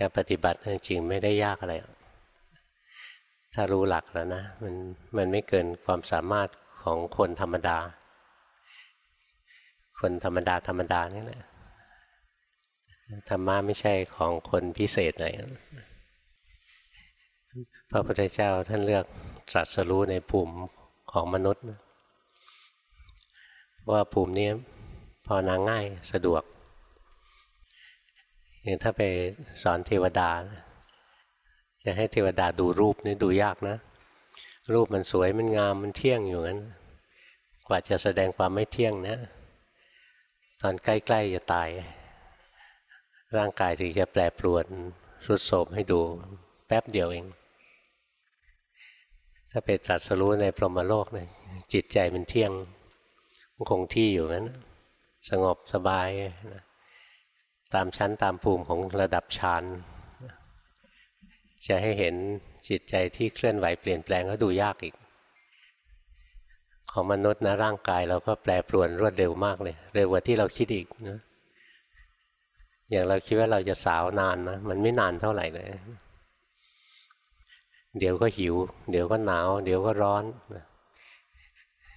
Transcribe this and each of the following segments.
การปฏิบัติจริงไม่ได้ยากอะไร ถ้ารู้หลักแล้วนะ มันมันไม่เกินความสามารถของคนธรรมดา คนธรรมดาธรรมดานี่แหละธรรมะไม่ใช่ของคนพิเศษไหนพระพุทธเจ้าท่านเลือกตรัสรู้ในภูมิของมนุษย์ ว่าภูมินี้พอนาง่ายสะดวก อย่างถ้าไปสอนเทวดา จะให้เทวดาดูรูปนี่ดูยากนะ รูปมันสวยมันงามมันเที่ยงอยู่นั้น กว่าจะแสดงความไม่เที่ยงนะ ตอนใกล้ๆจะตาย ร่างกายถึงจะแปรปรวนสุดโสมให้ดูแป๊บเดียวเอง ถ้าไปตรัสรู้ในพรหมโลกเนี่ยจิตใจมันเที่ยงคงที่อยู่นั้น สงบสบายนะ ตามชั้นตามภูมิของระดับฌานจะให้เห็นจิตใจที่เคลื่อนไหวเปลี่ยนแปลงก็ดูยากอีก ของมนุษย์นะร่างกายเราก็แปรปรวนรวดเร็วมากเลย เร็วกว่าที่เราคิดอีกนะอย่างเราคิดว่าเราจะสาวนานนะมันไม่นานเท่าไหร่เลย เดี๋ยวก็หิว เดี๋ยวก็หนาว เดี๋ยวก็ร้อน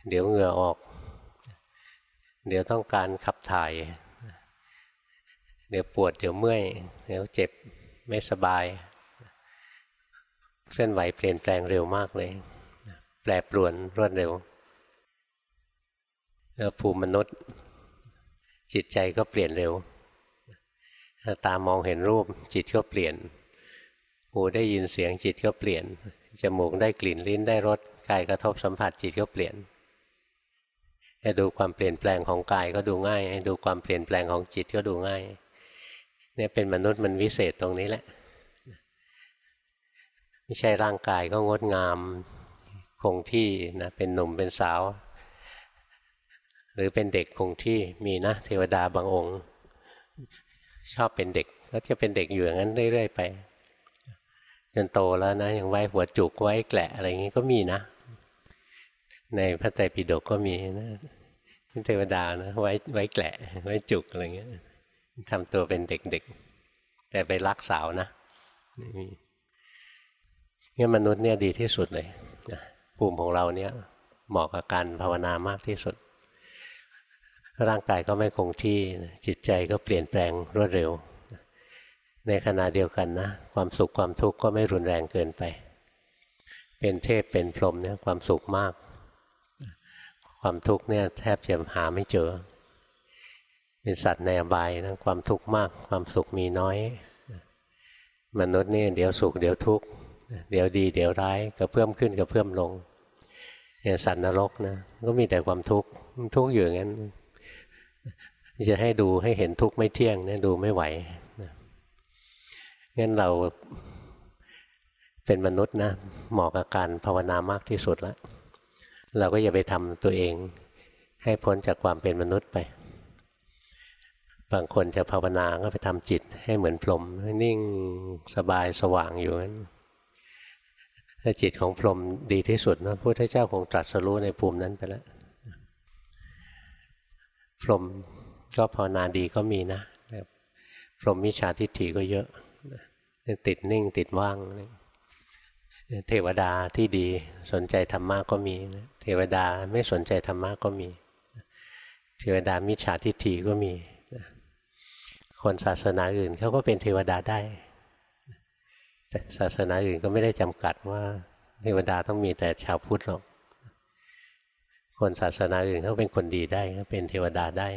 เดี๋ยวเหงื่อออก เดี๋ยวต้องการขับถ่าย เดี๋ยวปวด เดี๋ยวเมื่อย เดี๋ยวเจ็บไม่สบาย เคลื่อนไหวเปลี่ยนแปลงเร็วมากเลย แปรปรวนรวดเร็วแล้วภูมิมนุษย์ จิตใจก็เปลี่ยนเร็ว ตามองเห็นรูปจิตก็เปลี่ยน หูได้ยินเสียงจิตก็เปลี่ยน จมูกได้กลิ่นลิ้นได้รสกายกระทบสัมผัสจิตก็เปลี่ยนจะดูความเปลี่ยนแปลงของกายก็ดูง่าย ดูความเปลี่ยนแปลงของจิตก็ดูง่าย เนี่ยเป็นมนุษย์มันวิเศษตรงนี้แหละ ไม่ใช่ร่างกายก็งดงามคงที่นะเป็นหนุ่มเป็นสาว หรือเป็นเด็กคงที่มีนะเทวดาบางองค์ ชอบเป็นเด็กก็จะเป็นเด็กอยู่อย่างนั้นเรื่อยๆไปจนโตแล้วนะยังไว้หัวจุกไว้แกละอะไรอย่างนี้ก็มีนะ ในพระไตรปิฎกก็มีนะเทวดานะไว้ไว้แกละไว้จุกอะไรเงี้ย ทำตัวเป็นเด็กๆ แต่ไปรักสาวนะนี่มนุษย์เนี่ยดีที่สุดเลยภูมิของเราเนี่ยเหมาะกับการภาวนามากที่สุด ร่างกายก็ไม่คงที่จิตใจก็เปลี่ยนแปลงรวดเร็ว ในขณะเดียวกันนะ ความสุขความทุกข์ก็ไม่รุนแรงเกินไป เป็นเทพเป็นพรหมเนี่ยความสุขมาก ความทุกข์เนี่ยแทบจะหาไม่เจอ เป็นสัตว์ในอบายนะความทุกข์มาก ความสุขมีน้อย มนุษย์นี่เดี๋ยวสุขเดี๋ยวทุกข์เดี๋ยวดีเดี๋ยวร้ายก็เพิ่มขึ้นก็เพิ่มลงอย่างสัตว์นรกนะก็มีแต่ความทุกข์ทุกข์อยู่อย่างนั้นจะให้ดูให้เห็นทุกข์ไม่เที่ยงเนี่ยดูไม่ไหวงั้นเราเป็นมนุษย์นะเหมาะกับการภาวนามากที่สุดแล้ว เราก็อย่าไปทำตัวเอง ให้พ้นจากความเป็นมนุษย์ไป บางคนจะภาวนาก็ไปทำจิตให้เหมือนพรมนิ่งสบายสว่างอยู่นั้นถ้าจิตของพรมดีที่สุดนะพระพุทธเจ้าคงตรัสรู้ในภูมินั้นไปแล้วพรมก็ภาวนาดีก็มีนะพรมมิจฉาทิฏฐิก็เยอะติดนิ่งติดว่างเทวดาที่ดีสนใจธรรมะก็มี เทวดาไม่สนใจธรรมะก็มี เทวดามิจฉาทิฏฐิก็มี คนศาสนาอื่นเขาก็เป็นเทวดาได้ แต่ศาสนาอื่นก็ไม่ได้จำกัดว่า เทวดาต้องมีแต่ชาวพุทธหรอก คนศาสนาอื่นเขาเป็นคนดีได้เขาเป็นเทวดาได้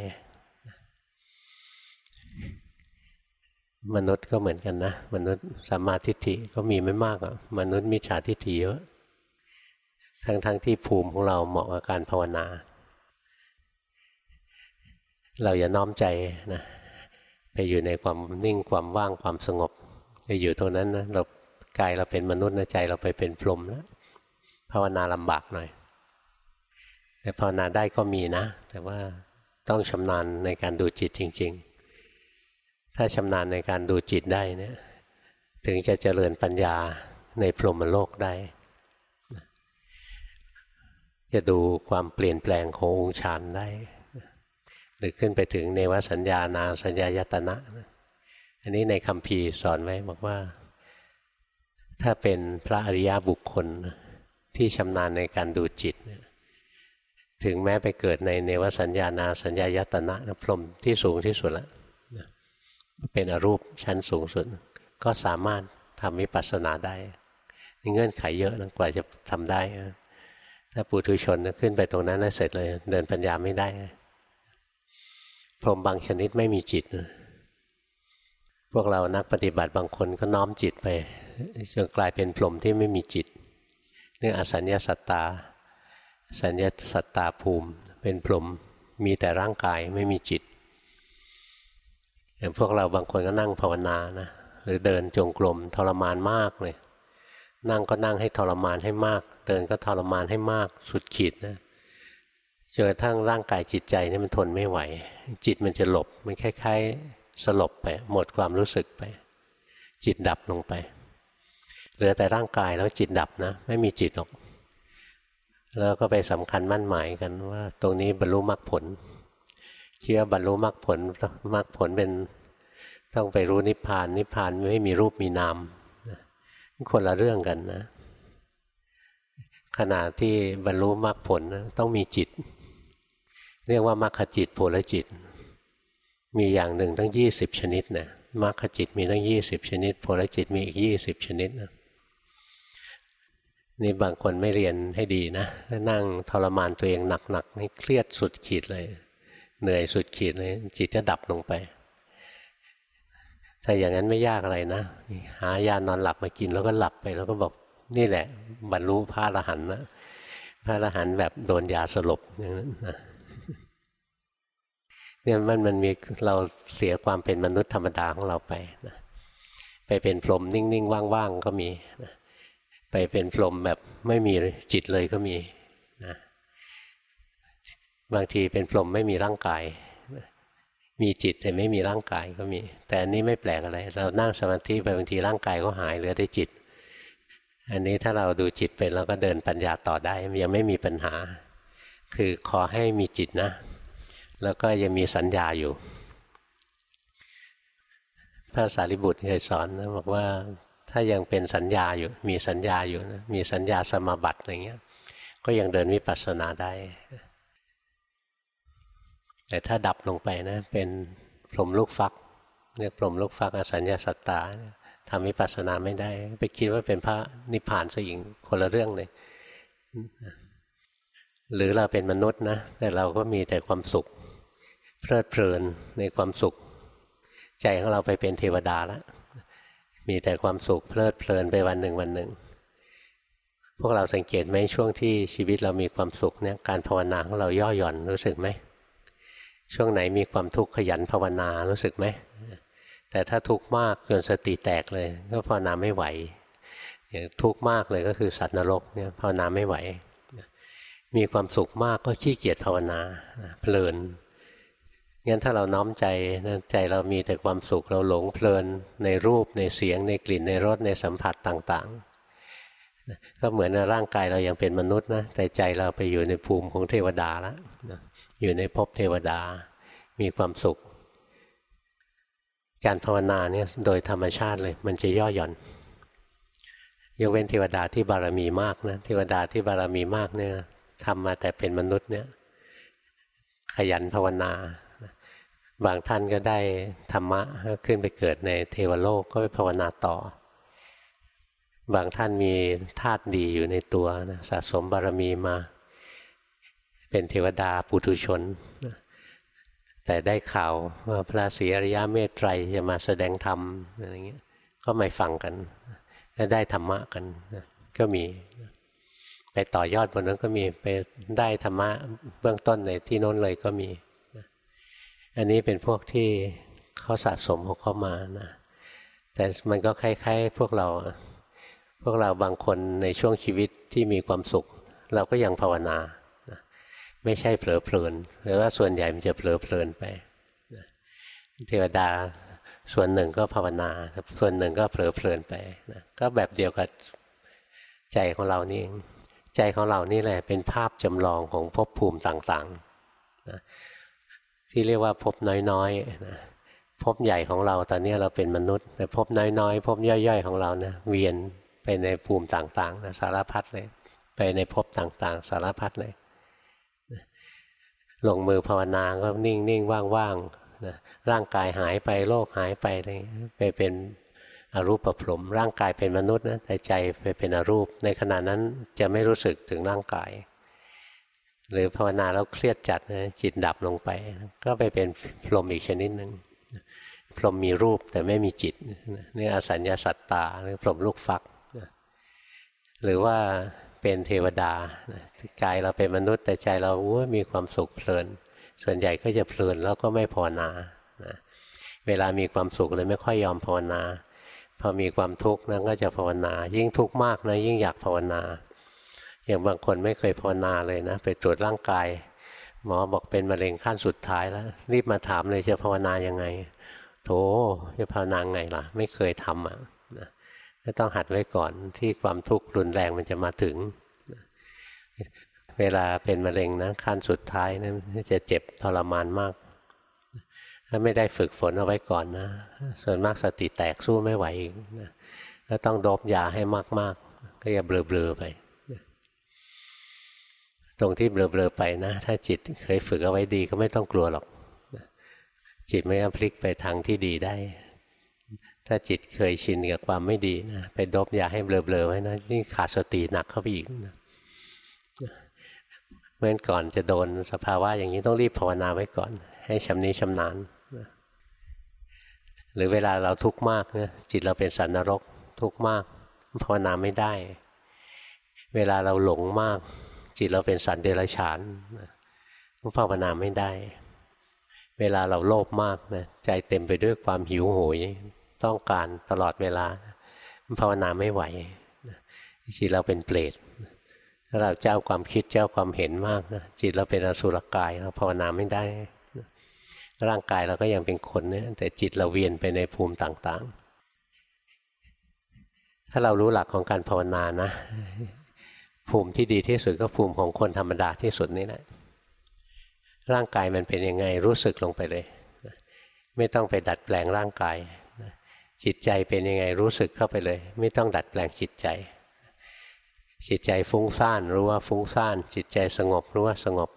มนุษย์ก็เหมือนกันนะ มนุษย์สัมมาทิฏฐิก็มีไม่มากอะมนุษย์มิจฉาทิฏฐิเยอะ ทั้งๆทที่ภูมิของเราเหมาะกับการภาวนา เราอย่าน้อมใจนะ ไปอยู่ในความนิ่งความว่างความสงบจะอยู่ตรงนั้นนะเรากายเราเป็นมนุษย์นะใจเราไปเป็นพรหมแล้วภาวนาลำบากหน่อย แต่ภาวนาได้ก็มีนะ แต่ว่าต้องชำนาญในการดูจิตจริง ๆ ถ้าชำนาญในการดูจิตได้เนี่ยถึงจะเจริญปัญญาในพรหมโลกได้ จะดูความเปลี่ยนแปลงขององค์ฌานได้ หรือขึ้นไปถึงเนวสัญญานาสัญญายตนะ อันนี้ในคำพีสอนไว้บอกว่า ถ้าเป็นพระอริยบุคคลที่ชำนาญในการดูจิต ถึงแม้ไปเกิดในเนวสัญญานาสัญญายตนะนะพรมที่สูงที่สุดแล้วเป็นอรูปชั้นสูงสุด ก็สามารถทำวิปัสสนาได้เงื่อนไขเยอะนะกว่าจะทำได้ ถ้าปุถุชนขึ้นไปตรงนั้นแล้วเสร็จเลย เดินปัญญาไม่ได้ พรหมบางชนิดไม่มีจิต พวกเรานักปฏิบัติบางคนก็น้อมจิตไปจนกลายเป็นพรหมที่ไม่มีจิตเรื่องอสัญญาสัตตา สัญญาสัตตาภูมิ เป็นพรหมมีแต่ร่างกายไม่มีจิตอย่างพวกเราบางคนก็นั่งภาวนานะหรือเดินจงกรมทรมานมากเลย นั่งก็นั่งให้ทรมานให้มาก เดินก็ทรมานให้มากสุดขีดนะ จนกระทั่งร่างกายจิตใจนี่มันทนไม่ไหว จิตมันจะหลบมันคล้ายๆสลบไปหมดความรู้สึกไป จิตดับลงไป เหลือแต่ร่างกายแล้วจิตดับนะ ไม่มีจิตหรอก แล้วก็ไปสำคัญมั่นหมายกันว่า ตรงนี้บรรลุมรรคผลเชื่อบรรลุมรรคผลมรรคผลเป็นต้องไปรู้นิพพาน นิพพานไม่มีรูปมีนามคนละเรื่องกันนะ ขณะที่บรรลุมรรคผลต้องมีจิต เรียกว่ามรรคจิตผลจิต มีอย่างหนึ่งตั้งยี่สิบชนิดนะมรรคจิตมีตั้งยี่สิบชนิดผลจิตมีอีกยี่สิบชนิดนะนี่บางคนไม่เรียนให้ดีนะนั่งทรมานตัวเองหนักๆนี่เครียดสุดขีดเลย เหนื่อยสุดขีดเลย จิตจะดับลงไป ถ้าอย่างนั้นไม่ยากอะไรนะ หายานอนหลับมากินแล้วก็หลับไป แล้วก็บอกนี่แหละ บรรลุพระอรหันต์นะพระอรหันต์แบบโดนยาสลบอย่างนั้นนะ เนี่ยมันมันมีเราเสียความเป็นมนุษย์ธรรมดาของเราไปนะไปเป็นพรหมนิ่งๆว่างๆก็มีนะไปเป็นพรหมแบบไม่มีจิตเลยก็มีนะบางทีเป็นพรหมไม่มีร่างกายมีจิตแต่ไม่มีร่างกายก็มี แต่อันนี้ไม่แปลกอะไร เรานั่งสมาธิไปบางทีร่างกายก็หายเหลือแต่จิต อันนี้ถ้าเราดูจิตเป็นเราก็เดินปัญญาต่อได้ยังไม่มีปัญหา คือขอให้มีจิตนะ แล้วก็ยังมีสัญญาอยู่ พระสารีบุตรเคยสอนนะบอกว่าถ้ายังเป็นสัญญาอยู่ มีสัญญาอยู่นะมีสัญญาสมาบัติอะไรเงี้ย ก็ยังเดินวิปัสสนาได้ แต่ถ้าดับลงไปนะ เป็นพรหมลูกฟักเรียกพรหมลูกฟักอสัญญาสัตตาทำวิปัสสนาไม่ได้ ไปคิดว่าเป็นพระนิพพานซะอีกคนละเรื่องเลยหรือเราเป็นมนุษย์นะแต่เราก็มีแต่ความสุข เพลิดเพลินในความสุข ใจของเราไปเป็นเทวดาแล้วมีแต่ความสุขเพลิดเพลินไปวันหนึ่งวันหนึ่ง พวกเราสังเกตไหมช่วงที่ชีวิตเรามีความสุขเนี่ยการภาวนาของเราย่อหย่อนรู้สึกไหมช่วงไหนมีความทุกข์ขยันภาวนารู้สึกไหมแต่ถ้าทุกข์มากจนสติแตกเลย ก็ภาวนาไม่ไหวอย่างทุกข์มากเลยก็คือสัตว์นรกเนี่ยภาวนาไม่ไหว มีความสุขมากก็ขี้เกียจภาวนาเพลิน งั้นถ้าเราน้อมใจใจเรามีแต่ความสุขเราหลงเพลินในรูปในเสียงในกลิ่นในรสในสัมผัสต่างๆ ก็เหมือนร่างกายเรายังเป็นมนุษย์นะแต่ใจเราไปอยู่ในภูมิของเทวดาแล้วอยู่ในภพเทวดา มีความสุข การภาวนาเนี่ยโดยธรรมชาติเลย มันจะย่อหย่อนยกเว้นเทวดาที่บารมีมากนะเทวดาที่บารมีมากเนี่ยทำมาแต่เป็นมนุษย์เนี่ยขยันภาวนา บางท่านก็ได้ธรรมะขึ้นไปเกิดในเทวโลกก็ไปภาวนาต่อ บางท่านมีธาตุดีอยู่ในตัวนะสะสมบารมีมา เป็นเทวดาปุถุชน แต่ได้ข่าวว่าพระศรีอริยะเมตไตรจะมาแสดงธรรมอะไรเงี้ยก็ไม่ฟังกันได้ธรรมะกันก็มีไปต่อยอดบนนั้นก็มีไปได้ธรรมะเบื้องต้นในที่โน้นเลยก็มี อันนี้เป็นพวกที่เขาสะสมของเขามานะแต่มันก็คล้ายๆพวกเรา พวกเราบางคนในช่วงชีวิตที่มีความสุข เราก็ยังภาวนา ไม่ใช่เผลอเพลินหรือว่าส่วนใหญ่มันจะเผลอเพลินไปเทวดาส่วนหนึ่งก็ภาวนา ส่วนหนึ่งก็เผลอเพลินไปนะก็แบบเดียวกับใจของเรานี่เองใจของเรานี่แหละเป็นภาพจำลองของภพภูมิต่างๆนะ ที่เรียกว่าภพน้อยๆนะภพใหญ่ของเราตอนนี้เราเป็นมนุษย์ แต่ภพน้อยๆภพย่อยๆ ของเรานะเวียนไปในภูมิต่างๆนะสารพัดเลย ไปในภพต่างๆ สารพัดเลยลงมือภาวนาก็นิ่งๆว่างๆนะร่างกายหายไปโลกหายไปอะไรไปเป็นอรูปประพรมร่างกายเป็นมนุษย์นะแต่ใจไปเป็นอรูป ในขณะนั้นจะไม่รู้สึกถึงร่างกาย หรือภาวนาแล้วเครียดจัดนะจิตดับลงไป ก็ไปเป็นพรหมอีกชนิดหนึ่งพรหมมีรูปแต่ไม่มีจิตนี่อสัญญาสัตตาหรือพรหมลูกฟัก หรือว่าเป็นเทวดากายเราเป็นมนุษย์ แต่ใจเราอ้มีความสุขเพลิน ส่วนใหญ่ก็จะเพลินแล้วก็ไม่ภาวนาเวลามีความสุขเลยไม่ค่อยยอมภาวนา พอมีความทุกข์นั้นก็จะภาวนา ยิ่งทุกข์มากนะยิ่งอยากภาวนา อย่างบางคนไม่เคยภาวนาเลยนะ ไปตรวจร่างกาย หมอบอกเป็นมะเร็งขั้นสุดท้ายแล้ว รีบมาถามเลยจะภาวนายังไง โถจะภาวนาไงล่ะ ไม่เคยทำอะนะก็ต้องหัดไว้ก่อนที่ความทุกข์รุนแรงมันจะมาถึง เวลาเป็นมะเร็งนะขั้นสุดท้ายนะจะเจ็บทรมานมาก ถ้าไม่ได้ฝึกฝนเอาไว้ก่อนนะ ส่วนมากสติแตกสู้ไม่ไหวอีกนะก็ต้องดบยาให้มากๆ ก็อย่าเบลอๆไป ตรงที่เบลอๆไปนะ ถ้าจิตเคยฝึกเอาไว้ดีก็ไม่ต้องกลัวหรอก จิตไม่พลิกไปทางที่ดีได้ ถ้าจิตเคยชินกับความไม่ดีนะไปดบยาให้เบลอๆไว้นะนี่ขาดสติหนักเข้าไปอีกนะเมื่อก่อนจะโดนสภาวะอย่างนี้ต้องรีบภาวนาไว้ก่อน ให้ชำนิชำนาญหรือเวลาเราทุกข์มากนะจิตเราเป็นสันนรกทุกข์มากภาวนาไม่ได้ เวลาเราหลงมาก จิตเราเป็นสันเดรัจฉานภาวนาไม่ได้ เวลาเราโลภมากนะใจเต็มไปด้วยความหิวโหย ต้องการตลอดเวลาภาวนาไม่ไหวจิตเราเป็นเปรตถ้าเราเจ้าความคิดเจ้าความเห็นมากนะจิตเราเป็นอสุรกายเราภาวนาไม่ได้ ร่างกายเราก็ยังเป็นคนเนี่ยแต่จิตเราเวียนไปในภูมิต่างๆ ถ้าเรารู้หลักของการภาวนานะ ภูมิที่ดีที่สุดก็ภูมิของคนธรรมดาที่สุดนี่แหละร่างกายมันเป็นยังไงรู้สึกลงไปเลย ไม่ต้องไปดัดแปลงร่างกาย จิตใจเป็นยังไงรู้สึกเข้าไปเลย ไม่ต้องดัดแปลงจิตใจ จิตใจฟุ้งซ่านรู้ว่าฟุ้งซ่าน จิตใจสงบรู้ว่าสงบ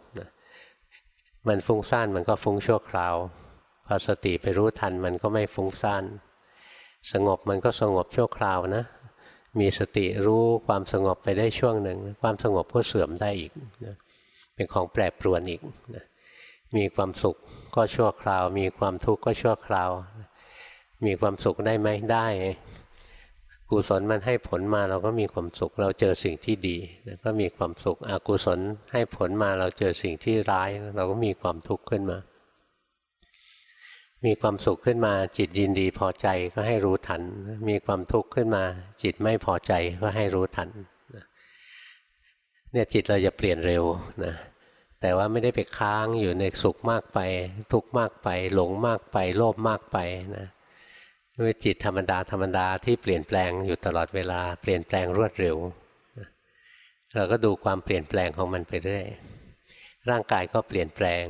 มันฟุ้งซ่านมันก็ฟุ้งชั่วคราวพอสติไปรู้ทันมันก็ไม่ฟุ้งซ่านสงบมันก็สงบชั่วคราวนะ มีสติรู้ความสงบไปได้ช่วงหนึ่ง ความสงบก็เสื่อมได้อีกนะเป็นของแปรปรวนอีกนะมีความสุขก็ชั่วคราว มีความทุกข์ก็ชั่วคราว มีความสุขได้ไหมได้กุศลมันให้ผลมาเราก็มีความสุข เราเจอสิ่งที่ดีก็มีความสุขอกุศลให้ผลมาเราเจอสิ่งที่ร้าย เราก็มีความทุกข์ขึ้นมา มีความสุขขึ้นมาจิตยินดีพอใจก็ให้รู้ทัน มีความทุกข์ขึ้นมา จิตไม่พอใจก็ให้รู้ทันเนี่ยจิตเราจะเปลี่ยนเร็วนะแต่ว่าไม่ได้ไปค้างอยู่ในสุขมากไป ทุกข์มากไป หลงมากไป โลภมากไปนะด้วยจิตธรรมดาธรรมดาที่เปลี่ยนแปลงอยู่ตลอดเวลาเปลี่ยนแปลงรวดเร็วเราก็ดูความเปลี่ยนแปลงของมันไปเรื่อยร่างกายก็เปลี่ยนแปลง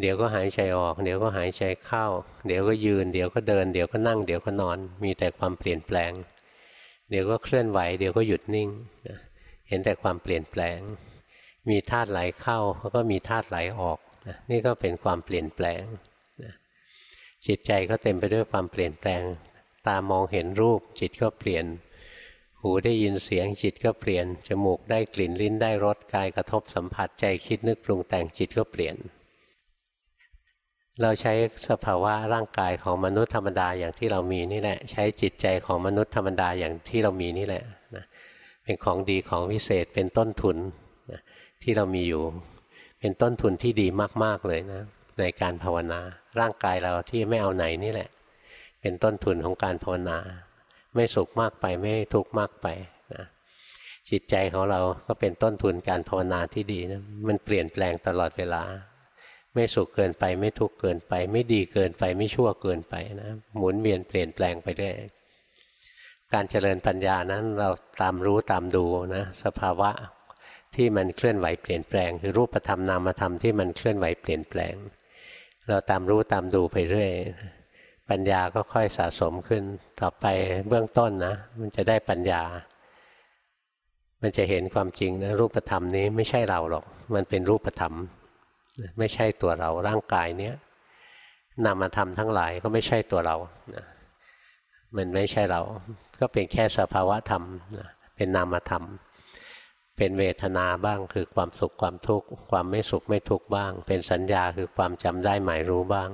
เดี๋ยวก็หายใจออก เดี๋ยวก็หายใจเข้า เดี๋ยวก็ยืน เดี๋ยวก็เดิน เดี๋ยวก็นั่ง เดี๋ยวก็นอน มีแต่ความเปลี่ยนแปลง เดี๋ยวก็เคลื่อนไหว เดี๋ยวก็หยุดนิ่งเห็นแต่ความเปลี่ยนแปลง มีธาตุไหลเข้าแล้วก็มีธาตุไหลออกนี่ก็เป็นความเปลี่ยนแปลงจิตใจก็เต็มไปด้วยความเปลี่ยนแปลง ตามองเห็นรูป จิตก็เปลี่ยน หูได้ยินเสียง จิตก็เปลี่ยน จมูกได้กลิ่น ลิ้นได้รส กายกระทบสัมผัส ใจคิดนึกปรุงแต่ง จิตก็เปลี่ยน เราใช้สภาวะร่างกายของมนุษย์ธรรมดาอย่างที่เรามีนี่แหละ ใช้จิตใจของมนุษย์ธรรมดาอย่างที่เรามีนี่แหละนะเป็นของดีของวิเศษเป็นต้นทุนนะที่เรามีอยู่ เป็นต้นทุนที่ดีมาก ๆ เลยนะในการภาวนาร่างกายเราที่ไม่เอาไหนนี่แหละ เป็นต้นทุนของการภาวนา ไม่สุขมากไปไม่ทุกข์มากไปนะจิตใจของเราก็เป็นต้นทุนการภาวนาที่ดีนะมันเปลี่ยนแปลงตลอดเวลา ไม่สุขเกินไป ไม่ทุกข์เกินไป ไม่ดีเกินไป ไม่ชั่วเกินไปนะหมุนเวียนเปลี่ยนแปลงไปเรื่อยการเจริญปัญญานั้นเราตามรู้ตามดูนะสภาวะที่มันเคลื่อนไหวเปลี่ยนแปลง คือรูปธรรมนามธรรมที่มันเคลื่อนไหวเปลี่ยนแปลง เราตามรู้ตามดูไปเรื่อยปัญญาก็ค่อยสะสมขึ้นต่อไปเบื้องต้นนะ มันจะได้ปัญญา มันจะเห็นความจริงนะรูปธรรมนี้ไม่ใช่เราหรอก มันเป็นรูปธรรม ไม่ใช่ตัวเราร่างกายเนี้ยนามธรรมทั้งหลายก็ไม่ใช่ตัวเรานะมันไม่ใช่เรา ก็เป็นแค่สภาวะธรรมนะเป็นนามธรรม เป็นเวทนาบ้าง คือความสุขความทุกข์ความไม่สุขไม่ทุกข์บ้าง เป็นสัญญาคือความจำได้หมายรู้บ้าง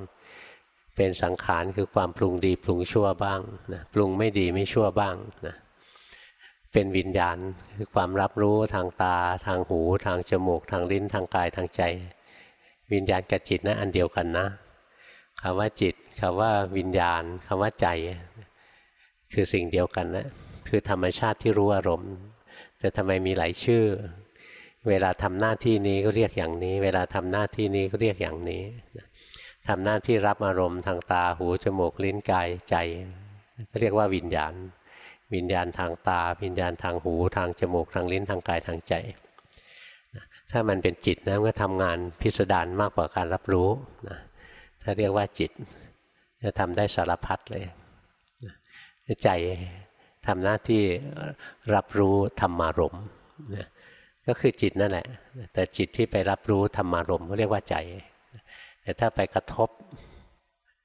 เป็นสังขารคือความปรุงดีปรุงชั่วบ้างนะปรุงไม่ดีไม่ชั่วบ้างนะเป็นวิญญาณคือความรับรู้ทางตา ทางหู ทางจมูก ทางลิ้นทางกายทางใจ วิญญาณกับจิตนะอันเดียวกันนะคำว่าจิตคำว่าวิญญาณคำว่าใจ คือสิ่งเดียวกันนะคือธรรมชาติที่รู้อารมณ์ แต่ทำไมมีหลายชื่อ เวลาทำหน้าที่นี้ก็เรียกอย่างนี้ เวลาทำหน้าที่นี้ก็เรียกอย่างนี้ทำหน้าที่รับอารมณ์ทางตาหูจมูกลิ้นกายใจก็เรียกว่าวิญญาณ วิญญาณทางตา วิญญาณทางหูทางจมูกทางลิ้นทางกายทางใจ ถ้ามันเป็นจิตนะก็ทำงานพิสดารมากกว่าการรับรู้นะถ้าเรียกว่าจิต จะทำได้สารพัดเลยใจทำหน้าที่รับรู้ธรรมารมนะก็คือจิตนั่นแหละ แต่จิตที่ไปรับรู้ธรรมารมเรียกว่าใจ แต่ถ้าไปกระทบ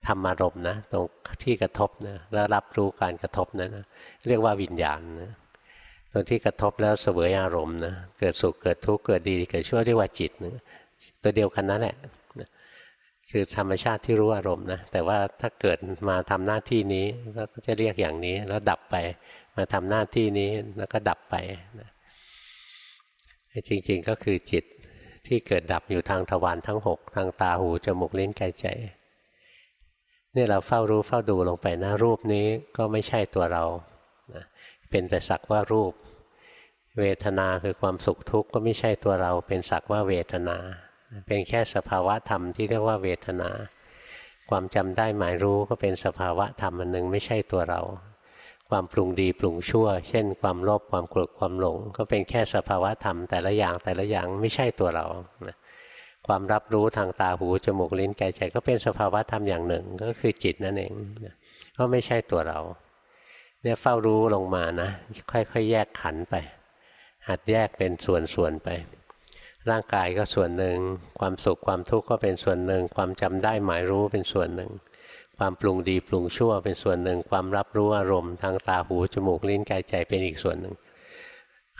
ธรรมารมนะตรงที่กระทบนะแล้วรับรู้การกระทบนั้นนะเรียกว่าวิญญาณนะ ตรงที่กระทบแล้วเสวยอารมณ์นะเกิดสุขเกิดทุกข์เกิดดีเกิดชั่วเรียกว่าจิตนะตัวเดียวกันนั่นแหละคือธรรมชาติที่รู้อารมณ์นะแต่ว่าถ้าเกิดมาทำหน้าที่นี้ก็จะเรียกอย่างนี้แล้วดับไป มาทำหน้าที่นี้แล้วก็ดับไปนะจริงๆก็คือจิตที่เกิดดับอยู่ทางทวารทั้งหกทางตาหูจมูกลิ้นกายใจนี่เราเฝ้ารู้เฝ้าดูลงไปนะรูปนี้ก็ไม่ใช่ตัวเรานะ เป็นแต่สักว่ารูป เวทนาคือความสุขทุกข์ก็ไม่ใช่ตัวเรา เป็นสักว่าเวทนา เป็นแค่สภาวะธรรมที่เรียกว่าเวทนา ความจำได้หมายรู้ก็เป็นสภาวะธรรมอันหนึ่งไม่ใช่ตัวเรา ความปรุงดีปรุงชั่ว เช่น ความโลภความโกรธความหลง ก็เป็นแค่สภาวะธรรมแต่ละอย่างแต่ละอย่างไม่ใช่ตัวเรานะความรับรู้ทางตาหูจมูกลิ้นกายใจก็เป็นสภาวะธรรมอย่างหนึ่งก็คือจิตนั่นเองก็ไม่ใช่ตัวเรา เนี่ยเฝ้ารู้ลงมานะ ค่อยๆ แยกขันไป หัดแยกเป็นส่วนๆไป ร่างกายก็ส่วนหนึ่ง ความสุขความทุกข์ก็เป็นส่วนหนึ่ง ความจำได้หมายรู้เป็นส่วนหนึ่ง ความปรุงดีปรุงชั่วเป็นส่วนหนึ่ง ความรับรู้อารมณ์ทางตาหูจมูกลิ้นกายใจเป็นอีกส่วนหนึ่ง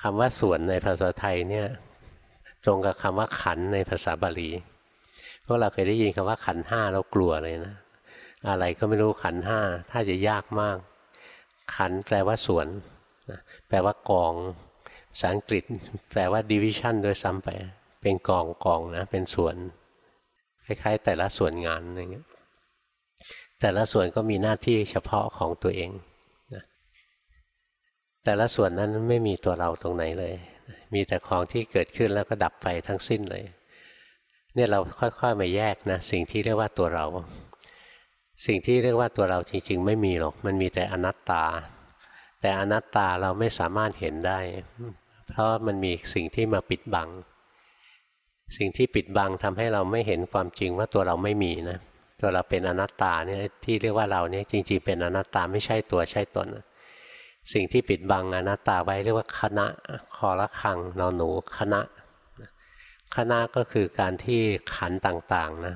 คำว่าส่วนในภาษาไทยเนี่ยตรงกับคำว่าขันในภาษาบาลีพวกเราเคยได้ยินคำว่าขันห้าเรากลัวเลยนะ อะไรก็ไม่รู้ขันห้าถ้าจะยากมาก ขันแปลว่าส่วนแปลว่ากองภาษาอังกฤษแปลว่า division โดยซ้ำไป เป็นกองกองนะ เป็นส่วน คล้ายๆ แต่ละส่วนงานอย่างเงี้ยแต่ละส่วนก็มีหน้าที่เฉพาะของตัวเองนะแต่ละส่วนนั้นไม่มีตัวเราตรงไหนเลย มีแต่ของที่เกิดขึ้นแล้วก็ดับไปทั้งสิ้นเลย เนี่ยเราค่อยๆมาแยกนะสิ่งที่เรียกว่าตัวเรา สิ่งที่เรียกว่าตัวเราจริงๆ ไม่มีหรอก มันมีแต่อนัตตา แต่อนัตตาเราไม่สามารถเห็นได้ เพราะมันมีสิ่งที่มาปิดบัง สิ่งที่ปิดบังทำให้เราไม่เห็นความจริงว่าตัวเราไม่มีนะ ตัวเราเป็นอนัตตาเนี่ยที่เรียกว่าเราเนี่ยจริง ๆ เป็นอนัตตาไม่ใช่ตัวใช่ตน สิ่งที่ปิดบังอนัตตาไว้เรียกว่าคณะคอละคังนอนหนูคณะคณะก็คือการที่ขันต่างๆนะ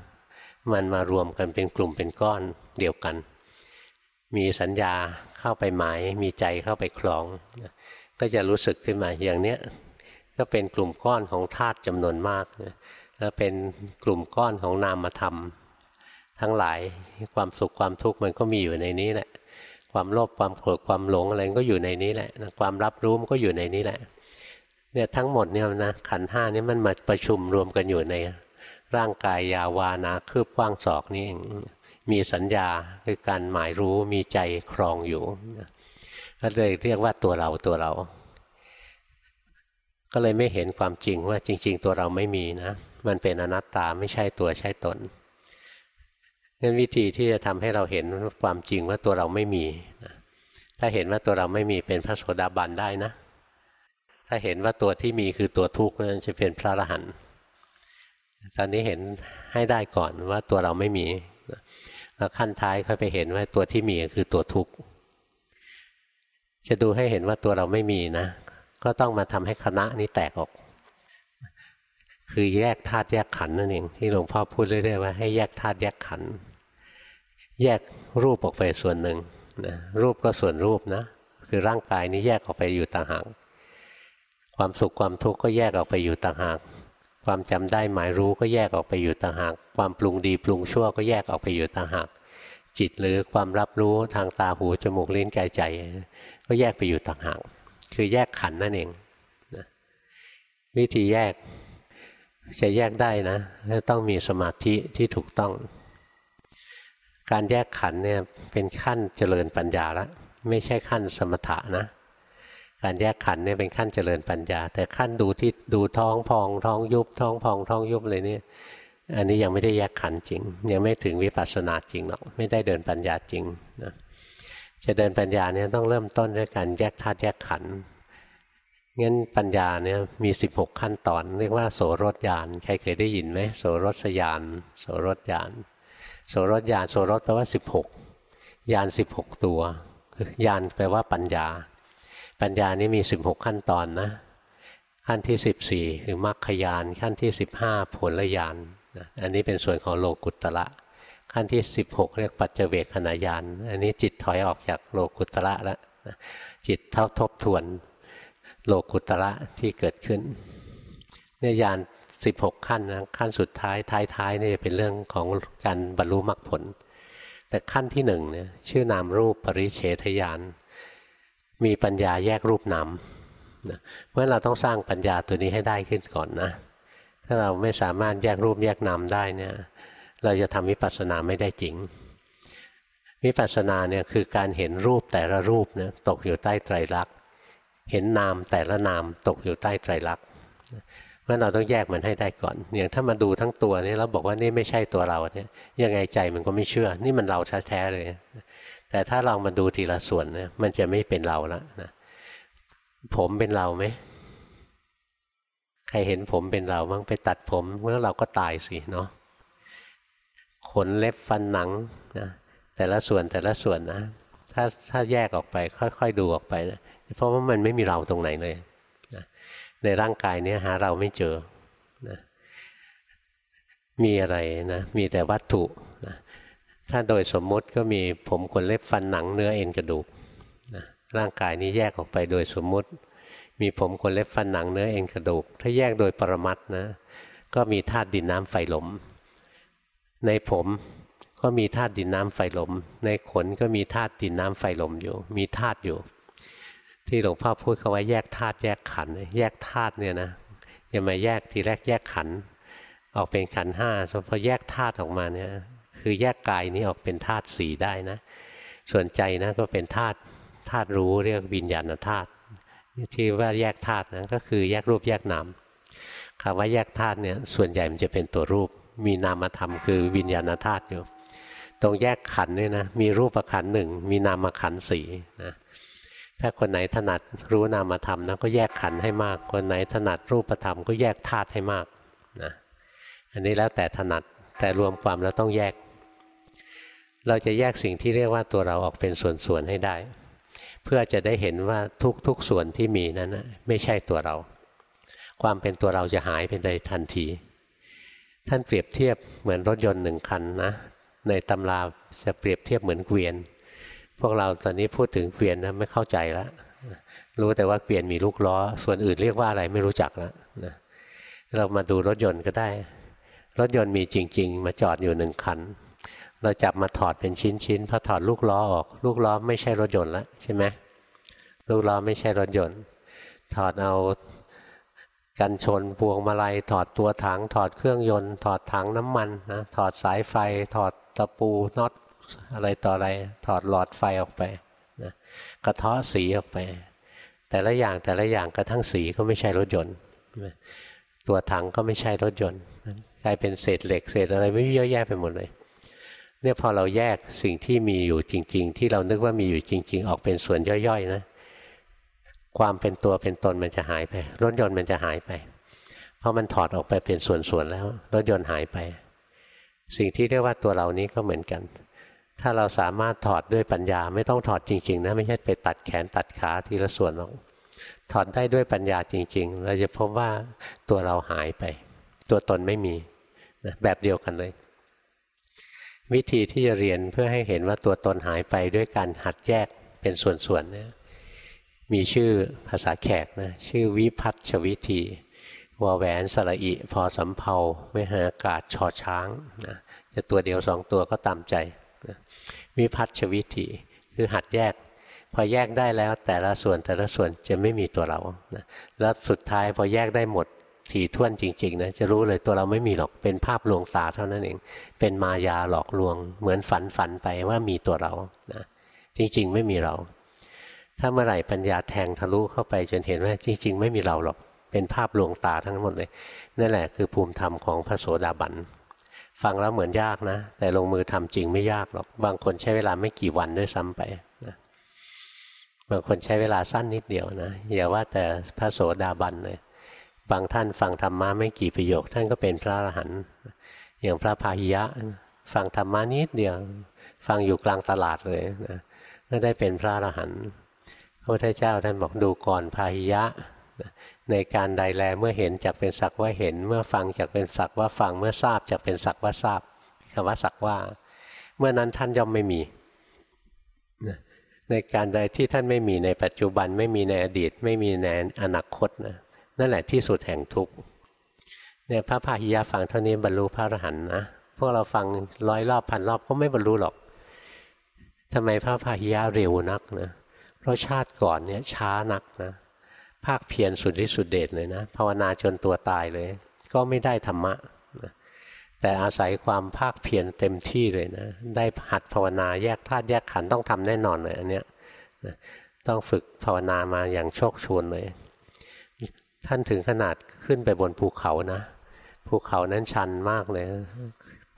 มันมารวมกันเป็นกลุ่มเป็นก้อนเดียวกัน มีสัญญาเข้าไปหมาย มีใจเข้าไปคลอง ก็จะรู้สึกขึ้นมาอย่างเนี้ยก็เป็นกลุ่มก้อนของธาตุจำนวนมากแล้วเป็นกลุ่มก้อนของนามธรรมทั้งหลายความสุขความทุกข์มันก็มีอยู่ในนี้แหละ ความโลภความโกรธความหลงอะไรก็อยู่ในนี้แหละ ความรับรู้มันก็อยู่ในนี้แหละเนี่ยทั้งหมดเนี่ยนะขันห้านี้มันมาประชุมรวมกันอยู่ใน ร่างกายยาวานาคืบกว้างศอกนี่เองมีสัญญาคือการหมายรู้มีใจครองอยู่ก็เลยเรียกว่าตัวเราตัวเรา ก็เลยไม่เห็นความจริงว่าจริง ๆ ตัวเราไม่มีนะ มันเป็นอนัตตาไม่ใช่ตัวใช่ตนงั้นวิธีที่จะทำให้เราเห็นความจริงว่าตัวเราไม่มีถ้าเห็นว่าตัวเราไม่มีเป็นพระโสดาบันได้นะ ถ้าเห็นว่าตัวที่มีคือตัวทุกข์นั้นจะเป็นพระอรหันต์ ตอนนี้เห็นให้ได้ก่อนว่าตัวเราไม่มีแล้วขั้นท้ายค่อยไปเห็นว่าตัวที่มีคือตัวทุกข์จะดูให้เห็นว่าตัวเราไม่มีนะ ก็ต้องมาทำให้คณะนี้แตกออก คือแยกธาตุแยกขันนั่นเองที่หลวงพ่อพูดเรื่อยๆว่าให้แยกธาตุแยกขัน แยกรูปออกไปส่วนหนึ่งนะรูปก็ส่วนรูปนะ คือร่างกายนี้แยกออกไปอยู่ต่างหากความสุขความทุกข์ก็แยกออกไปอยู่ต่างหาก ความจำได้หมายรู้ก็แยกออกไปอยู่ต่างหาก ความปรุงดีปรุงชั่วก็แยกออกไปอยู่ต่างหาก จิตหรือความรับรู้ทางตาหูจมูกลิ้นกายใจ ก็แยกไปอยู่ต่างหาก คือแยกขันนั่นเองนะวิธีแยกจะแยกได้นะต้องมีสมาธิที่ถูกต้อง การแยกขันเนี่ยเป็นขั้นเจริญปัญญาแล้วไม่ใช่ขั้นสมถะนะ การแยกขันเนี่ยเป็นขั้นเจริญปัญญา แต่ขั้นดูที่ดูท้องพองท้องยุบท้องพองท้องยุบเลยเนี่ยอันนี้ยังไม่ได้แยกขันจริง ยังไม่ถึงวิปัสสนาจริงหรอกไม่ได้เดินปัญญาจริงนะจะเดินปัญญาเนี่ยต้องเริ่มต้นด้วยการแยกธาตุแยกขันงั้นปัญญาเนี่ยมี 16 ขั้นตอน เรียกว่าโสรถยานใครเคยได้ยินไหมโสรถสยานโสรถยานโสรถยานโสรถแปลว่า 16ยาน16 ตัวยานแปลว่าปัญญา ปัญญานี้มี 16 ขั้นตอนนะ ขั้นที่ 14 คือมรรคยาน ขั้นที่ 15 ผลยานอันนี้เป็นส่วนของโลกุตระขั้นที่ 16 เรียกปัจเจเวคขณะยาน อันนี้จิตถอยออกจากโลกุตระแล้วจิตเท่าทบทวนโลกุตระที่เกิดขึ้นเนี่ยยาน16 ขั้นนะขั้นสุดท้ายท้ายๆนี่เป็นเรื่องของการบรรลุมรรคผล แต่ขั้นที่หนึ่งเนี่ยชื่อนามรูปปริเฉทยาน มีปัญญาแยกรูปนามนะเพราะเราต้องสร้างปัญญาตัวนี้ให้ได้ขึ้นก่อนนะ ถ้าเราไม่สามารถแยกรูปแยกนามได้เนี่ย เราจะทำวิปัสสนาไม่ได้จริง วิปัสสนาเนี่ยคือการเห็นรูปแต่ละรูปเนี่ยตกอยู่ใต้ไตรลักษณ์ เห็นนามแต่ละนามตกอยู่ใต้ไตรลักษณ์เพราะเราต้องแยกมันให้ได้ก่อน อย่างถ้ามาดูทั้งตัวนี่แล้วบอกว่านี่ไม่ใช่ตัวเราเนี่ย ยังไงใจมันก็ไม่เชื่อ นี่มันเราแท้ๆเลย แต่ถ้าเรามาดูทีละส่วนเนี่ยมันจะไม่เป็นเราแล้วนะผมเป็นเราไหมใครเห็นผมเป็นเราบ้างไปตัดผมเมื่อเราก็ตายสิเนาะขนเล็บฟันหนังนะแต่ละส่วนแต่ละส่วนนะถ้าถ้าแยกออกไปค่อย ๆ ดูออกไปนะเพราะว่ามันไม่มีเราตรงไหนเลยนะในร่างกายนี้หาเราไม่เจอนะมีอะไรนะมีแต่วัตถุนะ ถ้าโดยสมมุติก็มีผมขนเล็บฟันหนังเนื้อเอ็นกระดูกนะร่างกายนี้แยกออกไปโดยสมมุติ มีผมขนเล็บฟันหนังเนื้อเอ็นกระดูก ถ้าแยกโดยปรมัตนะ ก็มีธาตุดินน้ำไฟลม ในผมก็มีธาตุดินน้ำไฟลม ในขนก็มีธาตุดินน้ำไฟลมอยู่ มีธาตุอยู่ ที่หลวงพ่อพูดเขาว่าแยกธาตุแยกขัน แยกธาตุเนี่ยนะอย่ามาแยกทีแรกแยกขัน ออกเป็นขันห้าพอแยกธาตุออกมาเนี่ย คือแยกกายนี้ออกเป็นธาตุสีได้นะ ส่วนใจนะก็เป็นธาตุธาตุรู้เรียกวิญญาณธาตุที่ว่าแยกธาตุนะก็คือแยกรูปแยกนามคำว่าแยกธาตุเนี่ยส่วนใหญ่มันจะเป็นตัวรูป มีนามธรรมคือวิญญาณธาตุอยู่ ตรงแยกขันเนี่ยนะมีรูปขันหนึ่งมีนามขันสีนะถ้าคนไหนถนัดรู้นามธรรมนะก็แยกขันให้มาก คนไหนถนัดรูปธรรมก็แยกธาตุให้มากนะอันนี้แล้วแต่ถนัดแต่รวมความแล้วต้องแยก เราจะแยกสิ่งที่เรียกว่าตัวเราออกเป็นส่วนๆให้ได้ เพื่อจะได้เห็นว่าทุกๆส่วนที่มีนั้นไม่ใช่ตัวเรา ความเป็นตัวเราจะหายไปในทันที ท่านเปรียบเทียบเหมือนรถยนต์หนึ่งคันนะ ในตำราจะเปรียบเทียบเหมือนเกวียน พวกเราตอนนี้พูดถึงเกวียนนะไม่เข้าใจแล้วรู้แต่ว่าเกวียนมีลูกล้อ ส่วนอื่นเรียกว่าอะไรไม่รู้จักแล้วนะเรามาดูรถยนต์ก็ได้ รถยนต์มีจริง ๆ มาจอดอยู่หนึ่งคัน เราจับมาถอดเป็นชิ้นๆพอถอดลูกล้อออก ลูกล้อไม่ใช่รถยนต์แล้วใช่ไหมลูกล้อไม่ใช่รถยนต์ ถอดเอากันชนพวงมาลัยถอดตัวถัง ถอดเครื่องยนต์ ถอดถังน้ำมันนะถอดสายไฟ ถอดตะปูน็อตอะไรต่ออะไร ถอดหลอดไฟออกไปนะกระเทาะสีออกไป แต่ละอย่างแต่ละอย่างกระทั่งสีก็ไม่ใช่รถยนต์ ตัวถังก็ไม่ใช่รถยนต์กลายเป็นเศษเหล็กเศษอะไรไม่เยอะแยะไปหมดเลย เนี่ยพอเราแยกสิ่งที่มีอยู่จริง ๆ ที่เรานึกว่ามีอยู่จริง ๆ ออกเป็นส่วนย่อยๆนะความเป็นตัวเป็นตนมันจะหายไป รถยนต์มันจะหายไป เพราะมันถอดออกไปเป็นส่วนๆแล้วรถยนต์หายไป สิ่งที่เรียกว่าตัวเรานี้ก็เหมือนกัน ถ้าเราสามารถถอดด้วยปัญญาไม่ต้องถอดจริง ๆ นะ ไม่ใช่ไปตัดแขนตัดขาทีละส่วนหรอกถอดได้ด้วยปัญญาจริง ๆ เราจะพบว่าตัวเราหายไป ตัวตนไม่มีแบบเดียวกันเลย วิธีที่จะเรียนเพื่อให้เห็นว่าตัวตนหายไปด้วยการหัดแยกเป็นส่วนๆเนี่ยมีชื่อภาษาแขกนะชื่อวิพัฒชวิธีวอแหวนสระอิพอสำเพาไม่หากาศชอช้างนะจะตัวเดียวสองตัวก็ตามใจนะวิพัฒชวิธีคือหัดแยก พอแยกได้แล้วแต่ละส่วนแต่ละส่วนจะไม่มีตัวเรานะแล้วสุดท้ายพอแยกได้หมด ถี่ถ้วนจริงๆนะจะรู้เลยตัวเราไม่มีหรอกเป็นภาพลวงตาเท่านั้นเอง เป็นมายาหลอกลวง เหมือนฝันฝันไปว่ามีตัวเรานะจริงๆ ไม่มีเรา ถ้าเมื่อไหร่ปัญญาแทงทะลุเข้าไปจนเห็นว่าจริง ๆ ไม่มีเราหรอกเป็นภาพลวงตาทั้งหมดเลยนั่นแหละคือภูมิธรรมของพระโสดาบันฟังแล้วเหมือนยากนะ แต่ลงมือทำจริงไม่ยากหรอก บางคนใช้เวลาไม่กี่วันด้วยซ้ำไปนะบางคนใช้เวลาสั้นนิดเดียวนะอย่าว่าแต่พระโสดาบันเลย บางท่านฟังธรรมะไม่กี่ประโยค ท่านก็เป็นพระอรหันต์อย่างพระพาหิยะ ฟังธรรมะนิดเดียว ฟังอยู่กลางตลาดเลยนะก็ได้เป็นพระอรหันต์พระพุทธเจ้าท่านบอกดูก่อนพาหิยะ ในการใดแลเมื่อเห็นจักเป็นสักว่าเห็น เมื่อฟังจักเป็นสักว่าฟังเมื่อทราบจักเป็นสักว่าทราบคำว่าสักว่า เมื่อนั้นท่านย่อมไม่มีในการใดที่ท่านไม่มีในปัจจุบันไม่มีในอดีต ไม่มีในอนาคตนะ นั่นแหละที่สุดแห่งทุกข์เนี่ยพระพาหิยะฟังเท่านี้บรรลุพระอรหันต์นะพวกเราฟังร้อยรอบพันรอบก็ไม่บรรลุหรอกทำไมพระพาหิยะเร็วนักนะเพราะชาติก่อนเนี่ยช้านักนะภาคเพียรสุดฤทธิ์สุดเดชเลยนะภาวนาจนตัวตายเลย ก็ไม่ได้ธรรมะนะแต่อาศัยความภาคเพียรเต็มที่เลยนะได้หัดภาวนาแยกธาตุแยกขันธ์ต้องทำแน่นอนเลยอันเนี้ยนะต้องฝึกภาวนามาอย่างโชคชวนเลย ท่านถึงขนาดขึ้นไปบนภูเขานะ ภูเขานั้นชันมากเลย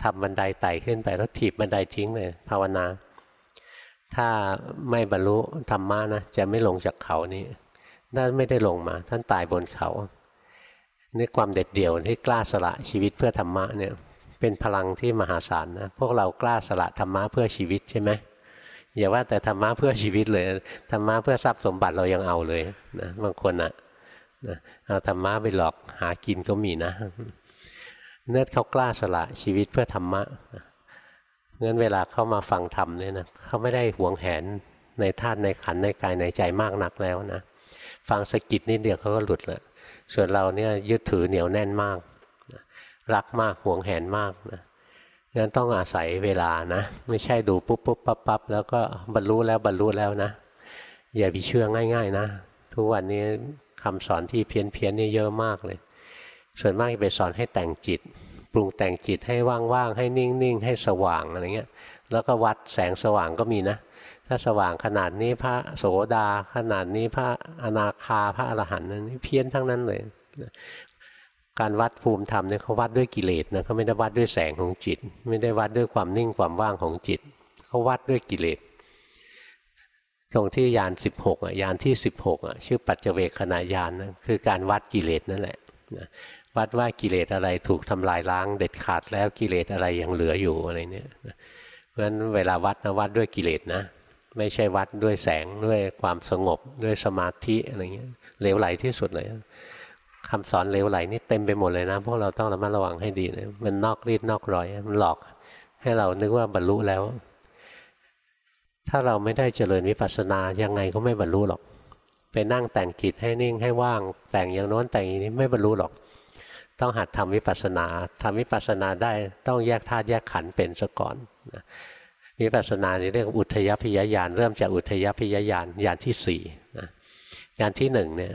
ทำบันไดไต่ขึ้นไปแล้วถีบบันไดทิ้งเลยภาวนา ถ้าไม่บรรลุธรรมะนะจะไม่ลงจากเขานี้ท่านไม่ได้ลงมา ท่านตายบนเขานี่ความเด็ดเดี่ยวที่กล้าสละชีวิตเพื่อธรรมะเนี่ยเป็นพลังที่มหาศาลนะพวกเรากล้าสละธรรมะเพื่อชีวิตใช่ไหมอย่าว่าแต่ธรรมะเพื่อชีวิตเลยธรรมะเพื่อทรัพย์สมบัติเรายังเอาเลยนะบางคนอะ นะเอาธรรมะไปหลอกหากินก็มีนะเนื่อเขากล้าสละชีวิตเพื่อธรรมะงั้นเวลาเข้ามาฟังธรรมเนี่ยนะเขาไม่ได้หวงแหนในธาตุในขันในกายในใจมากนักแล้วนะฟังสกิดนิดเดียวเขาก็หลุดแล้วส่วนเราเนี่ยยึดถือเหนียวแน่นมากรักมากหวงแหนมากนะงั้นต้องอาศัยเวลานะ ไม่ใช่ดูปุ๊บปุ๊บปั๊บปั๊บแล้วก็บรรลุแล้วบรรลุแล้วนะ อย่าไปเชื่อง่าย ๆ นะ ทุกวันนี้ คำสอนที่เพี้ยนเพียนนี่เยอะมากเลย ส่วนมากจะไปสอนให้แต่งจิต ปรุงแต่งจิตให้ว่างๆให้นิ่งๆ ให้สว่างอะไรเงี้ย แล้วก็วัดแสงสว่างก็มีนะ ถ้าสว่างขนาดนี้พระโสดาขนาดนี้พระอนาคาพระอรหันต์นั้นเพี้ยนทั้งนั้นเลยการวัดภูมิธรรมเนี่ยเขาวัดด้วยกิเลสนะเขาไม่ได้วัดด้วยแสงของจิต ไม่ได้วัดด้วยความนิ่งความว่างของจิตเขาวัดด้วยกิเลส ตรงที่ยานสิบหกอะยานที่สิบหกอะชื่อปัจเจเวคขณะยานนะคือการวัดกิเลสนั่นแหละวัดว่ากิเลสอะไรถูกทำลายล้างเด็ดขาดแล้วกิเลสอะไรยังเหลืออยู่อะไรเนี่ยเพราะฉะนั้นเวลาวัดนะวัดด้วยกิเลสนะ ไม่ใช่วัดด้วยแสงด้วยความสงบด้วยสมาธิอะไรเงี้ยเลวไหลที่สุดเลยคำสอนเลวไหลนี่เต็มไปหมดเลยนะพวกเราต้องระมัดระวังให้ดีนะมันนอกรีดนอกรอยมันหลอก ให้เรานึกว่าบรรลุแล้ว ถ้าเราไม่ได้เจริญวิปัสสนายังไงก็ไม่บรรลุหรอก ไปนั่งแต่งจิตให้นิ่งให้ว่าง แต่งอย่างโน้นแต่งอย่างนี้ไม่บรรลุหรอก ต้องหัดทำวิปัสสนาทำวิปัสสนาได้ต้องแยกธาตุแยกขันธ์เป็นซะก่อนนะวิปัสสนาเรียกอุทยพยญาณเริ่มจากอุทยพยญาณญาณที่สี่นะญาณที่หนึ่งเนี่ย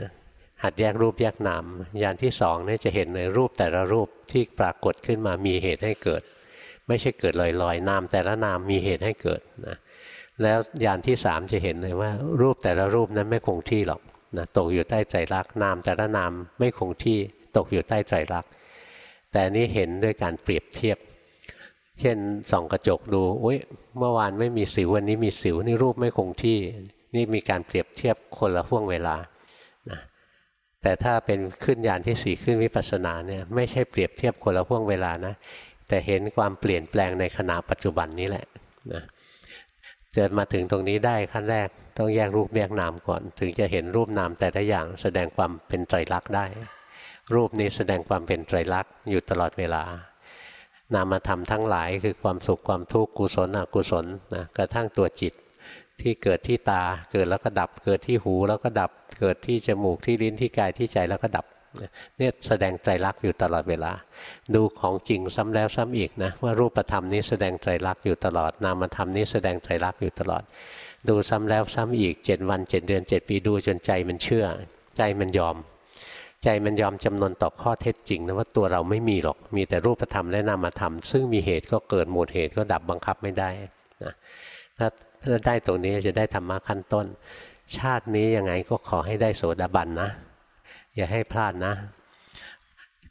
หัดแยกรูปแยกนามญาณที่สองเนี่ยจะเห็นในรูปแต่ละรูปที่ปรากฏขึ้นมามีเหตุให้เกิด ไม่ใช่เกิดลอยๆนามแต่ละนามมีเหตุให้เกิดนะ แล้วญาณที่สามจะเห็นเลยว่า รูปแต่ละรูปนั้นไม่คงที่หรอกนะตกอยู่ใต้ใจรักนามแต่ละนามไม่คงที่ตกอยู่ใต้ใจรัก แต่นี้เห็นด้วยการเปรียบเทียบ เช่นส่องกระจกดูอุ้ยเมื่อวานไม่มีสิววันนี้มีสิวนี่รูปไม่คงที่ นี่มีการเปรียบเทียบคนละห่วงเวลานะแต่ถ้าเป็นขึ้นยานที่สี่ขึ้นวิปัสสนาเนี่ยไม่ใช่เปรียบเทียบคนละห่วงเวลานะแต่เห็นความเปลี่ยนแปลงในขณะปัจจุบันนี้แหละนะ เกิดมาถึงตรงนี้ได้ขั้นแรกต้องแยกรูปแยกนามก่อน ถึงจะเห็นรูปนามแต่ละอย่างแสดงความเป็นไตรลักษณ์ได้ รูปนี้แสดงความเป็นไตรลักษณ์อยู่ตลอดเวลา นามธรรมทั้งหลายคือความสุขความทุกข์กุศลอกุศลนะกระทั่งตัวจิต ที่เกิดที่ตาเกิดแล้วก็ดับ เกิดที่หูแล้วก็ดับ เกิดที่จมูกที่ลิ้นที่กายที่ใจแล้วก็ดับ เนี่ยแสดงใจรักอยู่ตลอดเวลา ดูของจริงซ้ำแล้วซ้ำอีกนะว่ารูปธรรมนี้แสดงใจรักอยู่ตลอด นามธรรมนี้แสดงใจรักอยู่ตลอด ดูซ้ำแล้วซ้ำอีกเจ็ดวันเจ็ดเดือนเจ็ดปีดูจนใจมันเชื่อ ใจมันยอม ใจมันยอมจำนวนต่อข้อเท็จจริงนะว่าตัวเราไม่มีหรอกมีแต่รูปธรรมและนามธรรม ซึ่งมีเหตุก็เกิดหมดเหตุก็ดับบังคับไม่ได้นะถ้าถ้าได้ตรงนี้จะได้ธรรมะขั้นต้น ชาตินี้ยังไงก็ขอให้ได้โสดาบันนะ อย่าให้พลาดนะ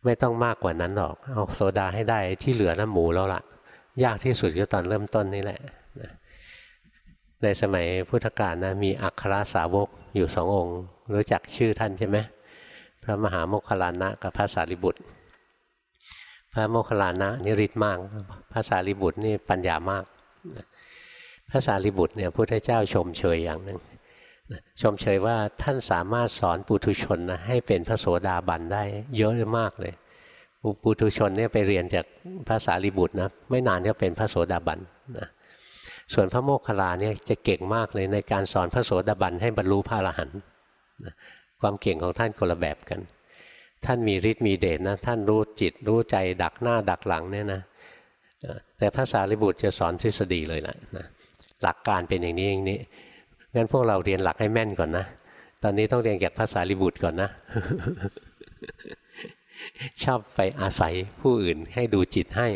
ไม่ต้องมากกว่านั้นหรอก เอาโสดาให้ได้ที่เหลือนะหมูแล้วละ่ะ ยากที่สุดก็ตอนเริ่มต้นนี่แหละในสมัยพุทธกาลนะมีอัครสาวกอยู่สององค์ รู้จักชื่อท่านใช่ไหมพระมหาโมคคลานะกับพระสารีบุตร พระโมคคลานะนี่ฤทธิ์มาก พระสารีบุตรนี่ปัญญามาก พระสารีบุตรเนี่ยพุทธเจ้าชมเชยอย่างหนึ่ง ชมเชยว่าท่านสามารถสอนปุถุชนนะให้เป็นพระโสดาบันได้เยอะมากเลยปุถุชนเนี่ยไปเรียนจากพระสารีบุตรนะไม่นานก็เป็นพระโสดาบันนะส่วนพระโมคคัลลาเนี่ยจะเก่งมากเลยในการสอนพระโสดาบันให้บรรลุพระอรหันต์ความเก่งของท่านคนละแบบกัน ท่านมีฤทธิ์มีเดชนะท่านรู้จิตรู้ใจดักหน้าดักหลังเนี่ยนะแต่พระสารีบุตรจะสอนทฤษฎีเลยแหละนะหลักการเป็นอย่างนี้อย่างนี้ งั้นพวกเราเรียนหลักให้แม่นก่อนนะ ตอนนี้ต้องเรียนจากภาษาลิบุตรก่อนนะ ชอบไปอาศัยผู้อื่นให้ดูจิตให้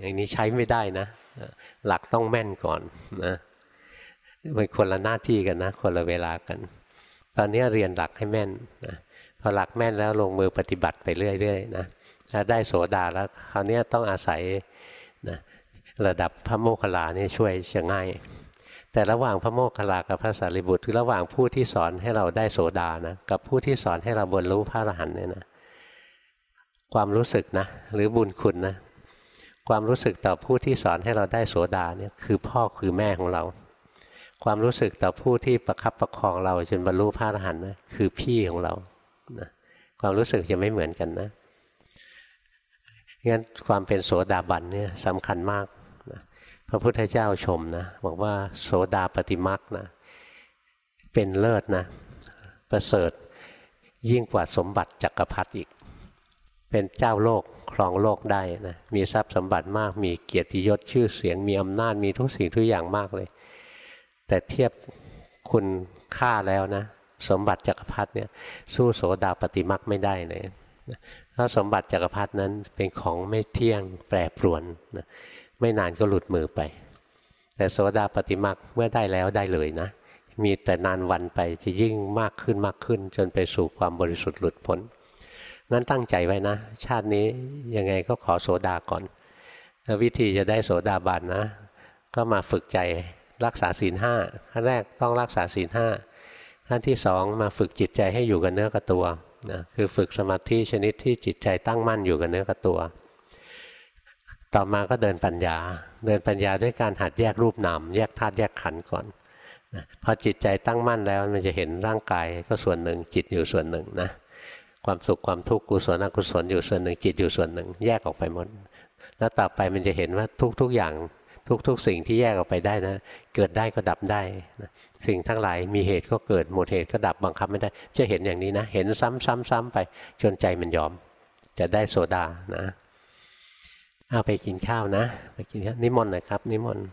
อย่างนี้ใช้ไม่ได้นะ หลักต้องแม่นก่อนนะมันคนละหน้าที่กันนะ คนละเวลากัน ตอนนี้เรียนหลักให้แม่นนะพอหลักแม่นแล้วลงมือปฏิบัติไปเรื่อยๆนะถ้าได้โสดาแล้วคราวนี้ต้องอาศัยนะระดับพระโมคคัลลานี่ช่วยจะง่าย แต่ระหว่างพระโมคคัลลากับพระสารีบุตรคือระหว่างผู้ที่สอนให้เราได้โสดานะกับผู้ที่สอนให้เราบรรลุพระอรหันต์เนี่ยนะความรู้สึกนะหรือบุญคุณนะความรู้สึกต่อผู้ที่สอนให้เราได้โสดาเนี่ยคือพ่อคือแม่ของเรา ความรู้สึกต่อผู้ที่ประคับประคองเราจนบรรลุพระอรหันต์นะคือพี่ของเรานะความรู้สึกจะไม่เหมือนกันนะงั้นความเป็นโสดาบันเนี่ยสำคัญมาก พระพุทธเจ้าชมนะบอกว่าโสดาปฏิมักนะเป็นเลิศนะประเสริฐยิ่งกว่าสมบัติจักรพรรดิอีก เป็นเจ้าโลกครองโลกได้นะมีทรัพย์สมบัติมากมีเกียรติยศชื่อเสียงมีอำนาจมีทุกสิ่งทุกอย่างมากเลย แต่เทียบคุณค่าแล้วนะ สมบัติจักรพรรดิเนี่ยสู้โสดาปฏิมักไม่ได้เลยเพราะสมบัติจักรพรรดินั้นเป็นของไม่เที่ยงแปรปรวนนะ ไม่นานก็หลุดมือไป แต่โสดาปฏิมาเมื่อได้แล้วได้เลยนะ มีแต่นานวันไปจะยิ่งมากขึ้นมากขึ้น จนไปสู่ความบริสุทธิ์หลุดพ้นนั้นตั้งใจไว้นะ ชาตินี้ยังไงก็ขอโสดาก่อนแล้ววิธีจะได้โสดาบันนะ ก็มาฝึกใจรักษาศีลห้าขั้นแรกต้องรักษาศีลห้าขั้นที่สองมาฝึกจิตใจให้อยู่กับเนื้อกับตัวนะคือฝึกสมาธิชนิดที่จิตใจตั้งมั่นอยู่กับเนื้อกับตัว ต่อมาก็เดินปัญญา เดินปัญญาด้วยการหัดแยกรูปนามแยกธาตุแยกขันธ์ก่อนนะพอจิตใจตั้งมั่นแล้วมันจะเห็นร่างกายก็ส่วนหนึ่งจิตอยู่ส่วนหนึ่งนะความสุขความทุกข์กุศลอกุศลอยู่ส่วนหนึ่งจิตอยู่ส่วนหนึ่ง แยกออกไปหมดแล้วต่อไปมันจะเห็นว่าทุกๆอย่างทุกๆ สิ่งที่แยกออกไปได้นะ เกิดได้ก็ดับได้นะสิ่งทั้งหลายมีเหตุก็เกิดหมดเหตุก็ดับบังคับไม่ได้ จะเห็นอย่างนี้นะ เห็นซ้ำๆๆไปจนใจมันยอม จะได้โสดานะ เอาไปกินข้าวนะ ไปกินข้าวนิมนต์นะครับ นิมนต์